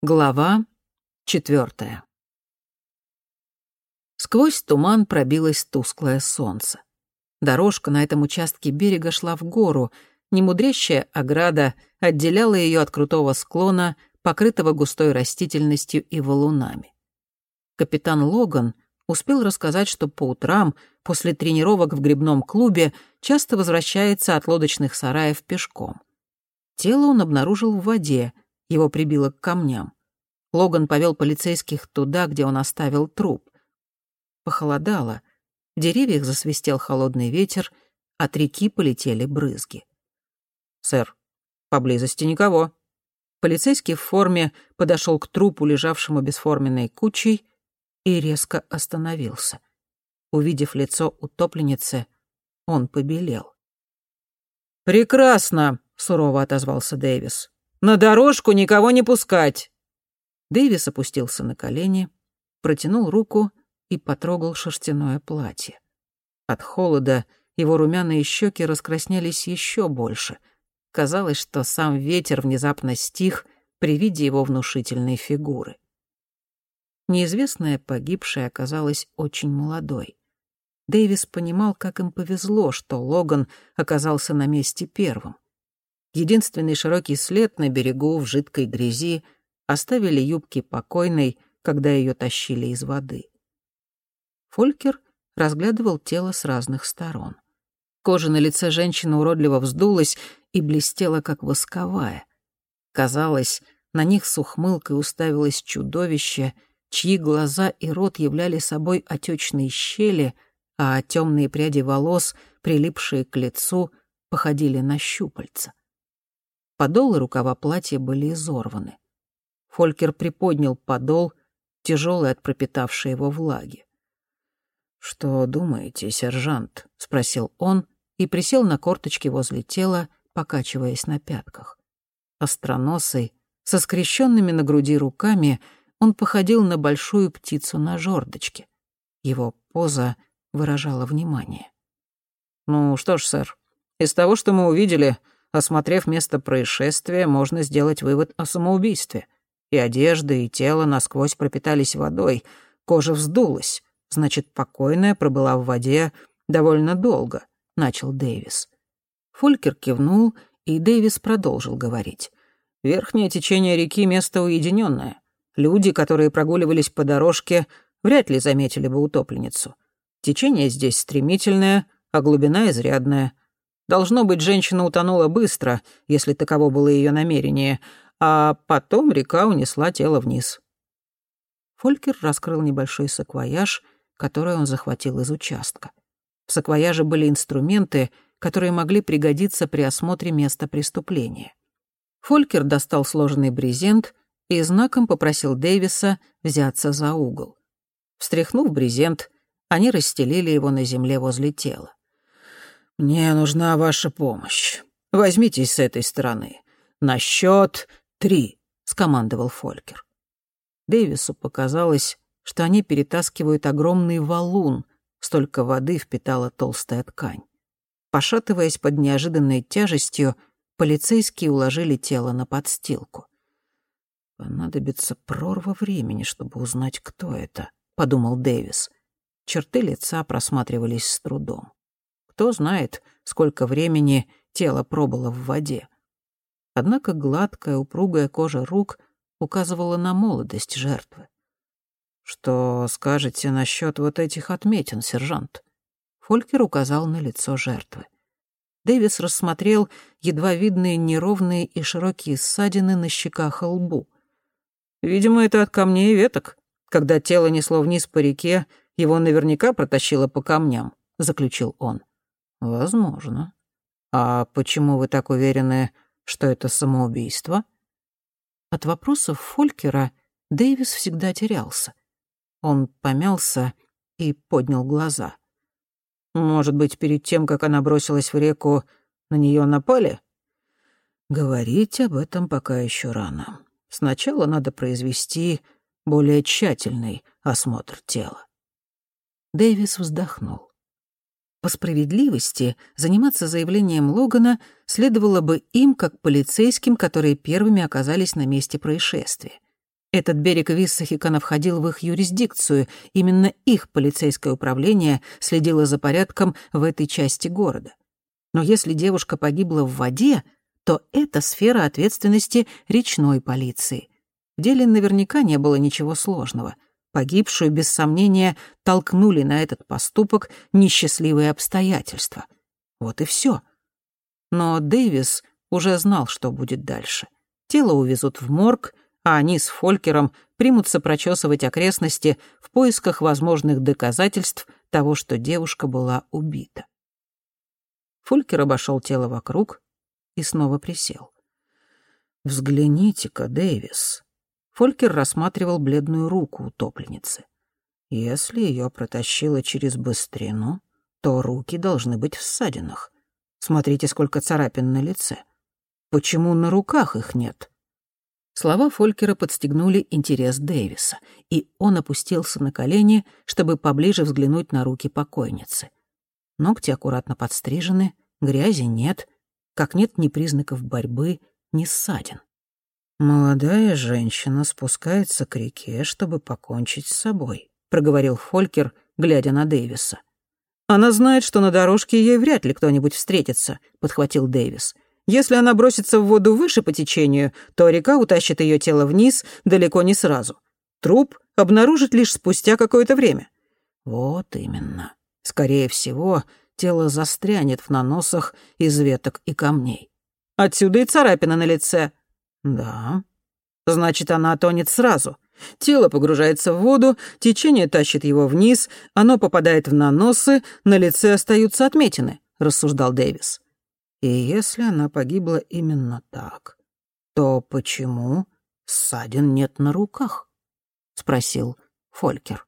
Глава четвертая. Сквозь туман пробилось тусклое солнце. Дорожка на этом участке берега шла в гору, немудрящая ограда отделяла ее от крутого склона, покрытого густой растительностью и валунами. Капитан Логан успел рассказать, что по утрам, после тренировок в грибном клубе, часто возвращается от лодочных сараев пешком. Тело он обнаружил в воде — его прибило к камням. Логан повел полицейских туда, где он оставил труп. Похолодало. В деревьях засвистел холодный ветер, от реки полетели брызги. «Сэр, поблизости никого». Полицейский в форме подошел к трупу, лежавшему бесформенной кучей, и резко остановился. Увидев лицо утопленницы, он побелел. «Прекрасно!» — сурово отозвался Дэвис. На дорожку никого не пускать!» Дэвис опустился на колени, протянул руку и потрогал шерстяное платье. От холода его румяные щеки раскраснелись еще больше. Казалось, что сам ветер внезапно стих при виде его внушительной фигуры. Неизвестная погибшая оказалась очень молодой. Дэвис понимал, как им повезло, что Логан оказался на месте первым. Единственный широкий след на берегу в жидкой грязи оставили юбки покойной, когда ее тащили из воды. Фолькер разглядывал тело с разных сторон. Кожа на лице женщины уродливо вздулась и блестела, как восковая. Казалось, на них с ухмылкой уставилось чудовище, чьи глаза и рот являли собой отечные щели, а темные пряди волос, прилипшие к лицу, походили на щупальца. Подол и рукава платья были изорваны. Фолькер приподнял подол, тяжелый от пропитавшей его влаги. «Что думаете, сержант?» — спросил он и присел на корточки возле тела, покачиваясь на пятках. Остроносый, со скрещенными на груди руками, он походил на большую птицу на жердочке. Его поза выражала внимание. «Ну что ж, сэр, из того, что мы увидели, Осмотрев место происшествия, можно сделать вывод о самоубийстве. И одежда, и тело насквозь пропитались водой, кожа вздулась. Значит, покойная пробыла в воде довольно долго, — начал Дэвис. Фолькер кивнул, и Дэвис продолжил говорить. Верхнее течение реки — место уединенное. Люди, которые прогуливались по дорожке, вряд ли заметили бы утопленницу. Течение здесь стремительное, а глубина изрядная. Должно быть, женщина утонула быстро, если таково было ее намерение, а потом река унесла тело вниз. Фолькер раскрыл небольшой саквояж, который он захватил из участка. В саквояже были инструменты, которые могли пригодиться при осмотре места преступления. Фолькер достал сложенный брезент и знаком попросил Дэвиса взяться за угол. Встряхнув брезент, они расстелили его на земле возле тела. «Мне нужна ваша помощь. Возьмитесь с этой стороны. На счет три», — скомандовал Фолькер. Дэвису показалось, что они перетаскивают огромный валун, столько воды впитала толстая ткань. Пошатываясь под неожиданной тяжестью, полицейские уложили тело на подстилку. «Понадобится прорва времени, чтобы узнать, кто это», — подумал Дэвис. Черты лица просматривались с трудом. Кто знает, сколько времени тело пробыло в воде. Однако гладкая, упругая кожа рук указывала на молодость жертвы. «Что скажете насчет вот этих отметин, сержант?» Фолькер указал на лицо жертвы. Дэвис рассмотрел едва видные неровные и широкие ссадины на щеках и лбу. «Видимо, это от камней и веток. Когда тело несло вниз по реке, его наверняка протащило по камням», — заключил он. «Возможно. А почему вы так уверены, что это самоубийство?» От вопросов Фолькера Дэвис всегда терялся. Он помялся и поднял глаза. «Может быть, перед тем, как она бросилась в реку, на нее напали?» «Говорить об этом пока еще рано. Сначала надо произвести более тщательный осмотр тела». Дэвис вздохнул. По справедливости, заниматься заявлением Логана следовало бы им, как полицейским, которые первыми оказались на месте происшествия. Этот берег Виссахикана входил в их юрисдикцию, именно их полицейское управление следило за порядком в этой части города. Но если девушка погибла в воде, то это сфера ответственности речной полиции. В деле наверняка не было ничего сложного. Погибшую, без сомнения, толкнули на этот поступок несчастливые обстоятельства. Вот и все. Но Дэвис уже знал, что будет дальше. Тело увезут в морг, а они с Фолькером примутся прочесывать окрестности в поисках возможных доказательств того, что девушка была убита. Фолькер обошел тело вокруг и снова присел. «Взгляните-ка, Дэвис». Фолькер рассматривал бледную руку утопленницы. «Если ее протащило через быстрину, то руки должны быть в ссадинах. Смотрите, сколько царапин на лице. Почему на руках их нет?» Слова Фолькера подстегнули интерес Дэвиса, и он опустился на колени, чтобы поближе взглянуть на руки покойницы. Ногти аккуратно подстрижены, грязи нет, как нет ни признаков борьбы, ни ссадин. «Молодая женщина спускается к реке, чтобы покончить с собой», — проговорил Фолькер, глядя на Дэвиса. «Она знает, что на дорожке ей вряд ли кто-нибудь встретится», — подхватил Дэвис. Если она бросится в воду выше по течению, то река утащит ее тело вниз далеко не сразу. Труп обнаружит лишь спустя какое-то время. Вот именно. Скорее всего, тело застрянет в наносах из веток и камней. Отсюда и царапина на лице. Да. Значит, она тонет сразу. Тело погружается в воду, течение тащит его вниз, оно попадает в наносы, на лице остаются отметины, рассуждал Дэвис. И если она погибла именно так, то почему ссадин нет на руках? — спросил Фолькер.